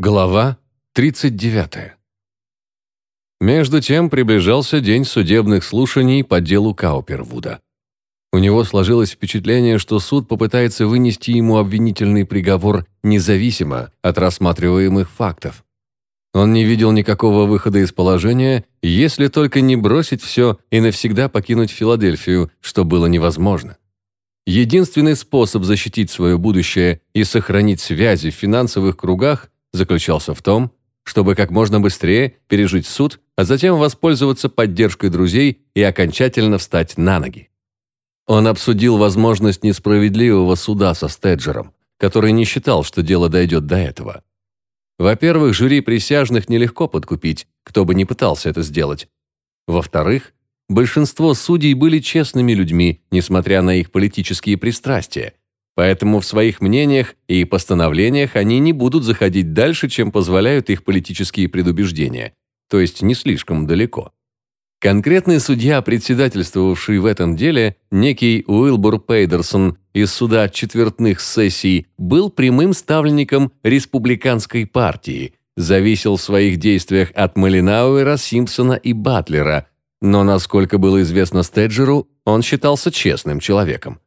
Глава 39. Между тем приближался день судебных слушаний по делу Каупервуда. У него сложилось впечатление, что суд попытается вынести ему обвинительный приговор независимо от рассматриваемых фактов. Он не видел никакого выхода из положения, если только не бросить все и навсегда покинуть Филадельфию, что было невозможно. Единственный способ защитить свое будущее и сохранить связи в финансовых кругах – заключался в том, чтобы как можно быстрее пережить суд, а затем воспользоваться поддержкой друзей и окончательно встать на ноги. Он обсудил возможность несправедливого суда со Стеджером, который не считал, что дело дойдет до этого. Во-первых, жюри присяжных нелегко подкупить, кто бы ни пытался это сделать. Во-вторых, большинство судей были честными людьми, несмотря на их политические пристрастия, Поэтому в своих мнениях и постановлениях они не будут заходить дальше, чем позволяют их политические предубеждения, то есть не слишком далеко. Конкретный судья, председательствовавший в этом деле, некий Уилбур Пейдерсон из суда четвертных сессий, был прямым ставленником республиканской партии, зависел в своих действиях от Малинауэра, Симпсона и Батлера, но, насколько было известно Стеджеру, он считался честным человеком.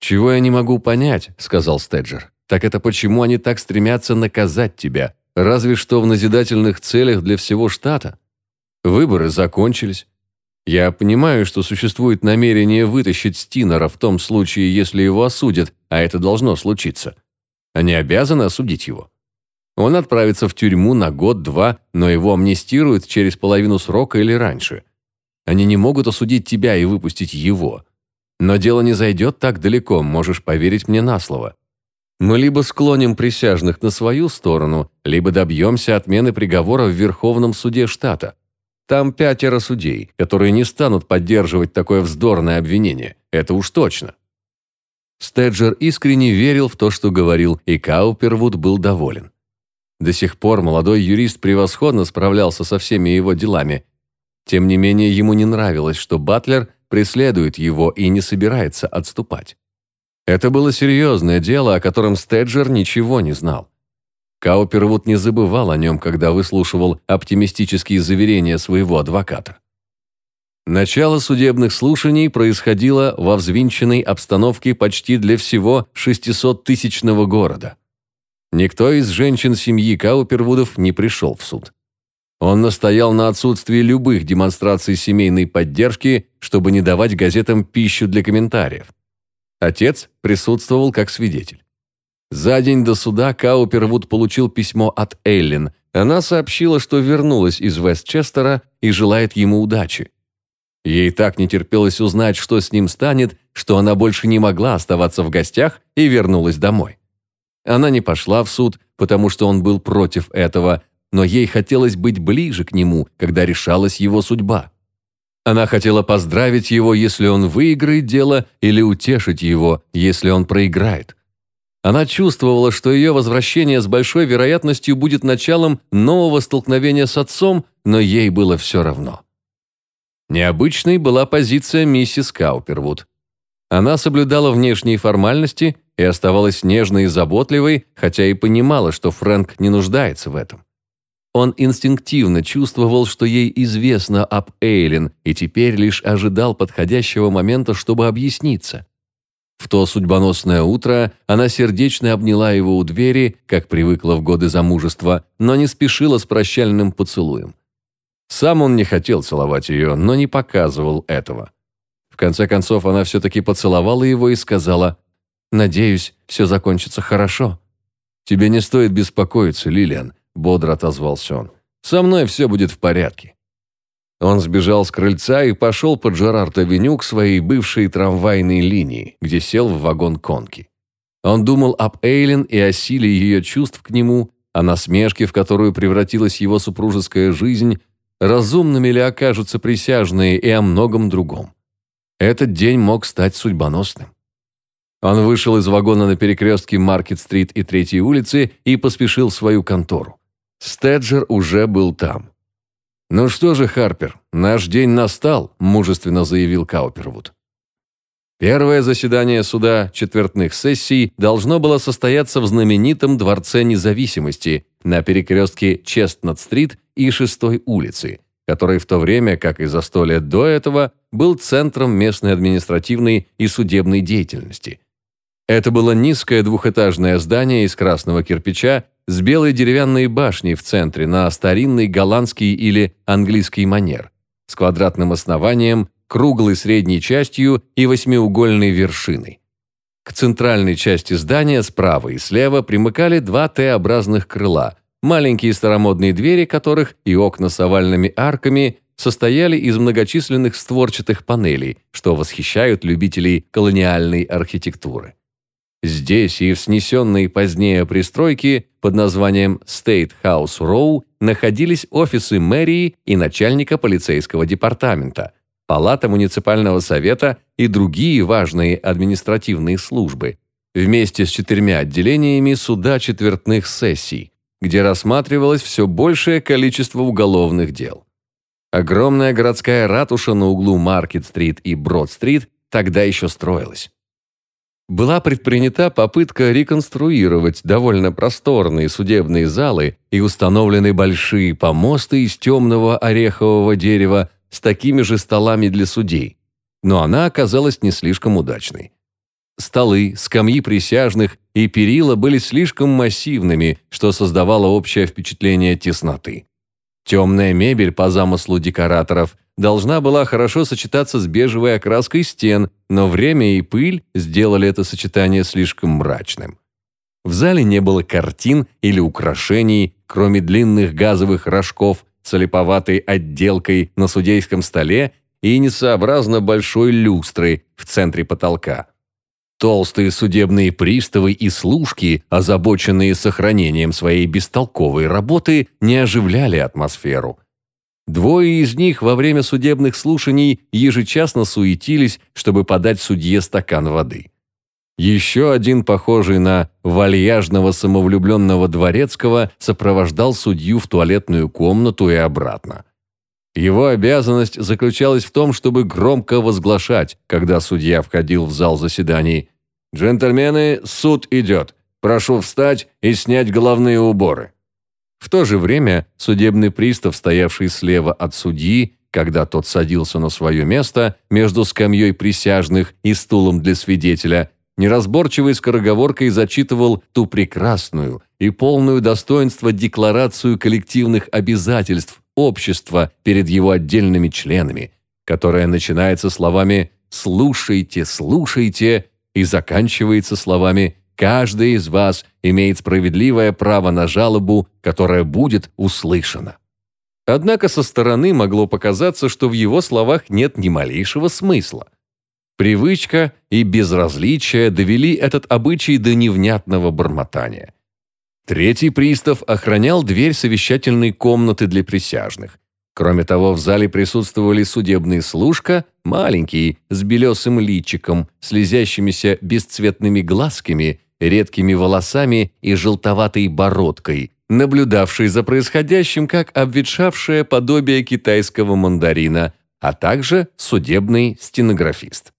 «Чего я не могу понять», — сказал Стеджер, «так это почему они так стремятся наказать тебя, разве что в назидательных целях для всего штата? Выборы закончились. Я понимаю, что существует намерение вытащить Стинера в том случае, если его осудят, а это должно случиться. Они обязаны осудить его. Он отправится в тюрьму на год-два, но его амнистируют через половину срока или раньше. Они не могут осудить тебя и выпустить его. Но дело не зайдет так далеко, можешь поверить мне на слово. Мы либо склоним присяжных на свою сторону, либо добьемся отмены приговора в Верховном суде штата. Там пятеро судей, которые не станут поддерживать такое вздорное обвинение. Это уж точно. Стеджер искренне верил в то, что говорил, и Каупервуд был доволен. До сих пор молодой юрист превосходно справлялся со всеми его делами. Тем не менее, ему не нравилось, что Батлер преследует его и не собирается отступать. Это было серьезное дело, о котором Стеджер ничего не знал. Каупервуд не забывал о нем, когда выслушивал оптимистические заверения своего адвоката. Начало судебных слушаний происходило во взвинченной обстановке почти для всего 600-тысячного города. Никто из женщин семьи Каупервудов не пришел в суд. Он настоял на отсутствии любых демонстраций семейной поддержки, чтобы не давать газетам пищу для комментариев. Отец присутствовал как свидетель. За день до суда Каупервуд получил письмо от Эллен. Она сообщила, что вернулась из Вестчестера и желает ему удачи. Ей так не терпелось узнать, что с ним станет, что она больше не могла оставаться в гостях и вернулась домой. Она не пошла в суд, потому что он был против этого, но ей хотелось быть ближе к нему, когда решалась его судьба. Она хотела поздравить его, если он выиграет дело, или утешить его, если он проиграет. Она чувствовала, что ее возвращение с большой вероятностью будет началом нового столкновения с отцом, но ей было все равно. Необычной была позиция миссис Каупервуд. Она соблюдала внешние формальности и оставалась нежной и заботливой, хотя и понимала, что Фрэнк не нуждается в этом. Он инстинктивно чувствовал, что ей известно об Эйлин, и теперь лишь ожидал подходящего момента, чтобы объясниться. В то судьбоносное утро она сердечно обняла его у двери, как привыкла в годы замужества, но не спешила с прощальным поцелуем. Сам он не хотел целовать ее, но не показывал этого. В конце концов, она все-таки поцеловала его и сказала, «Надеюсь, все закончится хорошо». «Тебе не стоит беспокоиться, Лилиан. – бодро отозвался он. «Со мной все будет в порядке». Он сбежал с крыльца и пошел под Жерард-авеню к своей бывшей трамвайной линии, где сел в вагон конки. Он думал об Эйлин и о силе ее чувств к нему, о насмешке, в которую превратилась его супружеская жизнь, разумными ли окажутся присяжные и о многом другом. Этот день мог стать судьбоносным. Он вышел из вагона на перекрестке Маркет-стрит и Третьей улицы и поспешил в свою контору. Стеджер уже был там. «Ну что же, Харпер, наш день настал», – мужественно заявил Каупервуд. Первое заседание суда четвертных сессий должно было состояться в знаменитом Дворце независимости на перекрестке Честнад-стрит и 6 улицы, который в то время, как и за сто лет до этого, был центром местной административной и судебной деятельности. Это было низкое двухэтажное здание из красного кирпича с белой деревянной башней в центре на старинный голландский или английский манер, с квадратным основанием, круглой средней частью и восьмиугольной вершиной. К центральной части здания справа и слева примыкали два Т-образных крыла, маленькие старомодные двери которых и окна с овальными арками состояли из многочисленных створчатых панелей, что восхищают любителей колониальной архитектуры. Здесь и в снесенной позднее пристройке под названием State House Row находились офисы мэрии и начальника полицейского департамента, палата муниципального совета и другие важные административные службы, вместе с четырьмя отделениями суда четвертных сессий, где рассматривалось все большее количество уголовных дел. Огромная городская ратуша на углу Маркет-стрит и Брод-стрит тогда еще строилась была предпринята попытка реконструировать довольно просторные судебные залы и установлены большие помосты из темного орехового дерева с такими же столами для судей, но она оказалась не слишком удачной. Столы, скамьи присяжных и перила были слишком массивными, что создавало общее впечатление тесноты. Темная мебель по замыслу декораторов должна была хорошо сочетаться с бежевой окраской стен, но время и пыль сделали это сочетание слишком мрачным. В зале не было картин или украшений, кроме длинных газовых рожков с олиповатой отделкой на судейском столе и несообразно большой люстры в центре потолка. Толстые судебные приставы и служки, озабоченные сохранением своей бестолковой работы, не оживляли атмосферу. Двое из них во время судебных слушаний ежечасно суетились, чтобы подать судье стакан воды. Еще один, похожий на вальяжного самовлюбленного дворецкого, сопровождал судью в туалетную комнату и обратно. Его обязанность заключалась в том, чтобы громко возглашать, когда судья входил в зал заседаний. «Джентльмены, суд идет. Прошу встать и снять головные уборы». В то же время судебный пристав, стоявший слева от судьи, когда тот садился на свое место между скамьей присяжных и стулом для свидетеля, неразборчивой скороговоркой зачитывал ту прекрасную и полную достоинства декларацию коллективных обязательств общества перед его отдельными членами, которая начинается словами «слушайте, слушайте» и заканчивается словами «каждый из вас имеет справедливое право на жалобу, которая будет услышана». Однако со стороны могло показаться, что в его словах нет ни малейшего смысла. Привычка и безразличие довели этот обычай до невнятного бормотания. Третий пристав охранял дверь совещательной комнаты для присяжных. Кроме того, в зале присутствовали судебный служка, маленький, с белесым личиком, слезящимися бесцветными глазками, редкими волосами и желтоватой бородкой, наблюдавший за происходящим как обветшавшее подобие китайского мандарина, а также судебный стенографист.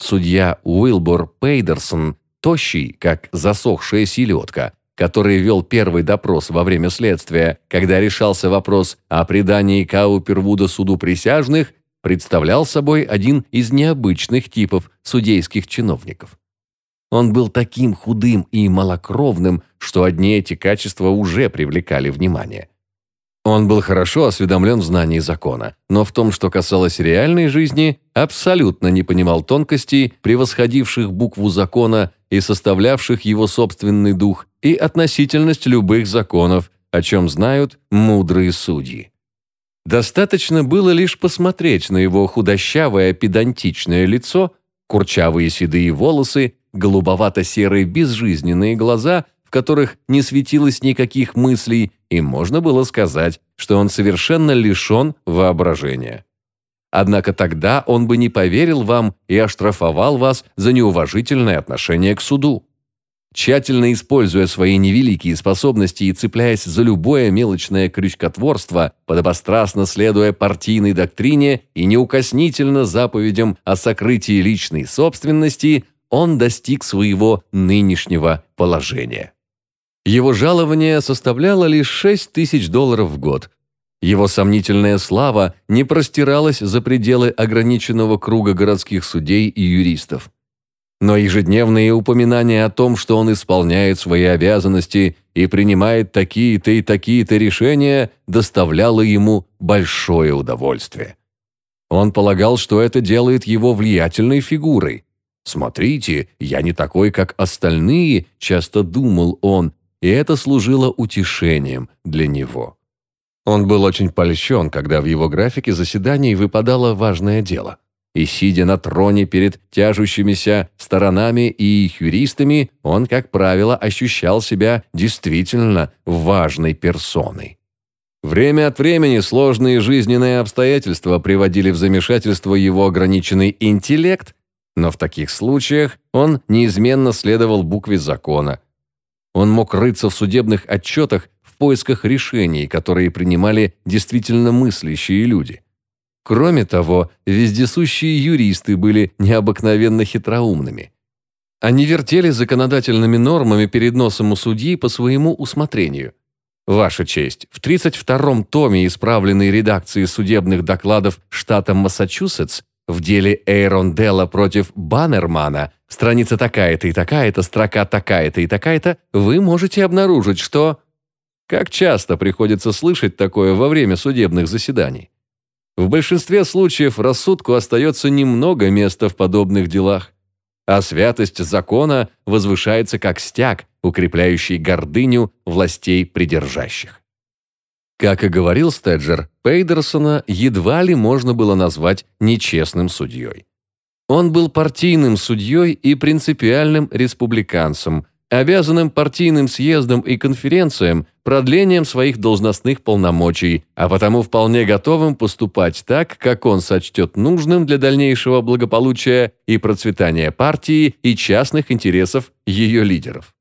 Судья Уилбор Пейдерсон, тощий, как засохшая селедка, который вел первый допрос во время следствия, когда решался вопрос о предании Каупервуда суду присяжных, представлял собой один из необычных типов судейских чиновников. Он был таким худым и малокровным, что одни эти качества уже привлекали внимание. Он был хорошо осведомлен в знании закона, но в том, что касалось реальной жизни, абсолютно не понимал тонкостей, превосходивших букву закона и составлявших его собственный дух, и относительность любых законов, о чем знают мудрые судьи. Достаточно было лишь посмотреть на его худощавое педантичное лицо, курчавые седые волосы, голубовато-серые безжизненные глаза, в которых не светилось никаких мыслей, и можно было сказать, что он совершенно лишен воображения. Однако тогда он бы не поверил вам и оштрафовал вас за неуважительное отношение к суду. тщательно используя свои невеликие способности и цепляясь за любое мелочное крючкотворство, подобострастно следуя партийной доктрине и неукоснительно заповедям о сокрытии личной собственности, он достиг своего нынешнего положения. Его жалование составляло лишь 6 тысяч долларов в год. Его сомнительная слава не простиралась за пределы ограниченного круга городских судей и юристов. Но ежедневные упоминания о том, что он исполняет свои обязанности и принимает такие-то и такие-то решения, доставляло ему большое удовольствие. Он полагал, что это делает его влиятельной фигурой. «Смотрите, я не такой, как остальные», – часто думал он, и это служило утешением для него. Он был очень польщен, когда в его графике заседаний выпадало важное дело. И сидя на троне перед тяжущимися сторонами и юристами, он, как правило, ощущал себя действительно важной персоной. Время от времени сложные жизненные обстоятельства приводили в замешательство его ограниченный интеллект, но в таких случаях он неизменно следовал букве закона – он мог рыться в судебных отчетах в поисках решений, которые принимали действительно мыслящие люди. Кроме того, вездесущие юристы были необыкновенно хитроумными. Они вертели законодательными нормами перед носом у судьи по своему усмотрению. Ваша честь, в 32-м томе исправленной редакции судебных докладов штата Массачусетс в деле Эйронделла против Баннермана, страница такая-то и такая-то, строка такая-то и такая-то, вы можете обнаружить, что... Как часто приходится слышать такое во время судебных заседаний? В большинстве случаев рассудку остается немного места в подобных делах, а святость закона возвышается как стяг, укрепляющий гордыню властей придержащих. Как и говорил Стеджер, Пейдерсона едва ли можно было назвать нечестным судьей. Он был партийным судьей и принципиальным республиканцем, обязанным партийным съездам и конференциям продлением своих должностных полномочий, а потому вполне готовым поступать так, как он сочтет нужным для дальнейшего благополучия и процветания партии и частных интересов ее лидеров.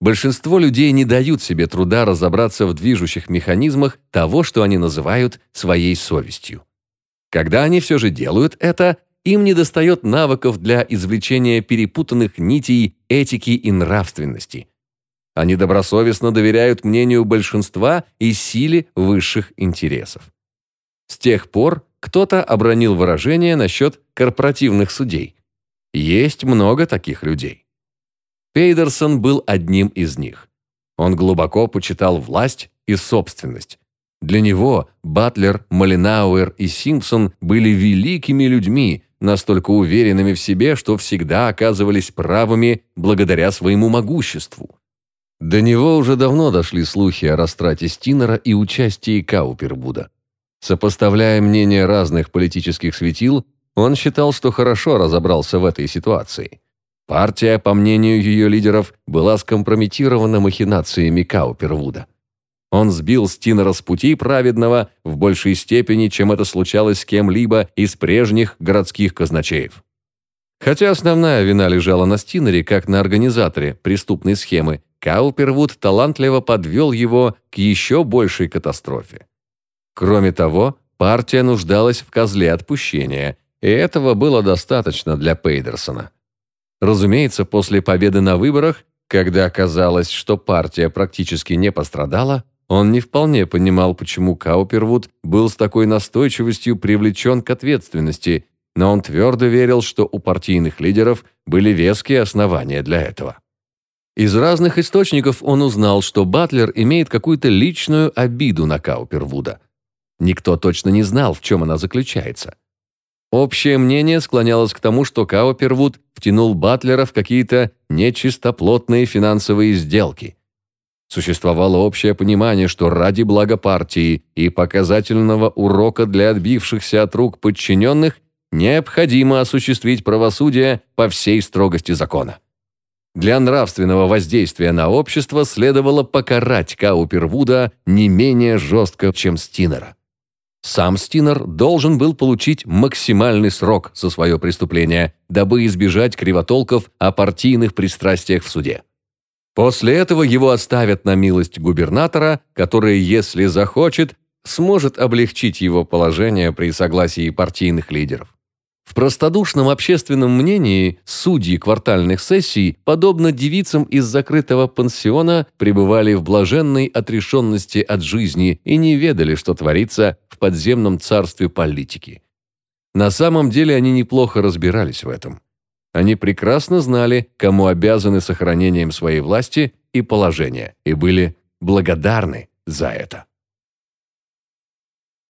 Большинство людей не дают себе труда разобраться в движущих механизмах того, что они называют своей совестью. Когда они все же делают это, им недостает навыков для извлечения перепутанных нитей этики и нравственности. Они добросовестно доверяют мнению большинства и силе высших интересов. С тех пор кто-то обронил выражение насчет корпоративных судей. Есть много таких людей. Пейдерсон был одним из них. Он глубоко почитал власть и собственность. Для него Батлер, Малинауэр и Симпсон были великими людьми, настолько уверенными в себе, что всегда оказывались правыми благодаря своему могуществу. До него уже давно дошли слухи о растрате Стинера и участии Каупербуда. Сопоставляя мнения разных политических светил, он считал, что хорошо разобрался в этой ситуации. Партия, по мнению ее лидеров, была скомпрометирована махинациями Каупервуда. Он сбил Стинера с пути праведного в большей степени, чем это случалось с кем-либо из прежних городских казначеев. Хотя основная вина лежала на Стинере, как на организаторе преступной схемы, Каупервуд талантливо подвел его к еще большей катастрофе. Кроме того, партия нуждалась в козле отпущения, и этого было достаточно для Пейдерсона. Разумеется, после победы на выборах, когда оказалось, что партия практически не пострадала, он не вполне понимал, почему Каупервуд был с такой настойчивостью привлечен к ответственности, но он твердо верил, что у партийных лидеров были веские основания для этого. Из разных источников он узнал, что Батлер имеет какую-то личную обиду на Каупервуда. Никто точно не знал, в чем она заключается. Общее мнение склонялось к тому, что Каупервуд втянул Батлера в какие-то нечистоплотные финансовые сделки. Существовало общее понимание, что ради блага партии и показательного урока для отбившихся от рук подчиненных необходимо осуществить правосудие по всей строгости закона. Для нравственного воздействия на общество следовало покарать Каупервуда не менее жестко, чем Стинера. Сам Стинер должен был получить максимальный срок за свое преступление, дабы избежать кривотолков о партийных пристрастиях в суде. После этого его оставят на милость губернатора, который, если захочет, сможет облегчить его положение при согласии партийных лидеров. В простодушном общественном мнении судьи квартальных сессий, подобно девицам из закрытого пансиона, пребывали в блаженной отрешенности от жизни и не ведали, что творится в подземном царстве политики. На самом деле они неплохо разбирались в этом. Они прекрасно знали, кому обязаны сохранением своей власти и положения, и были благодарны за это.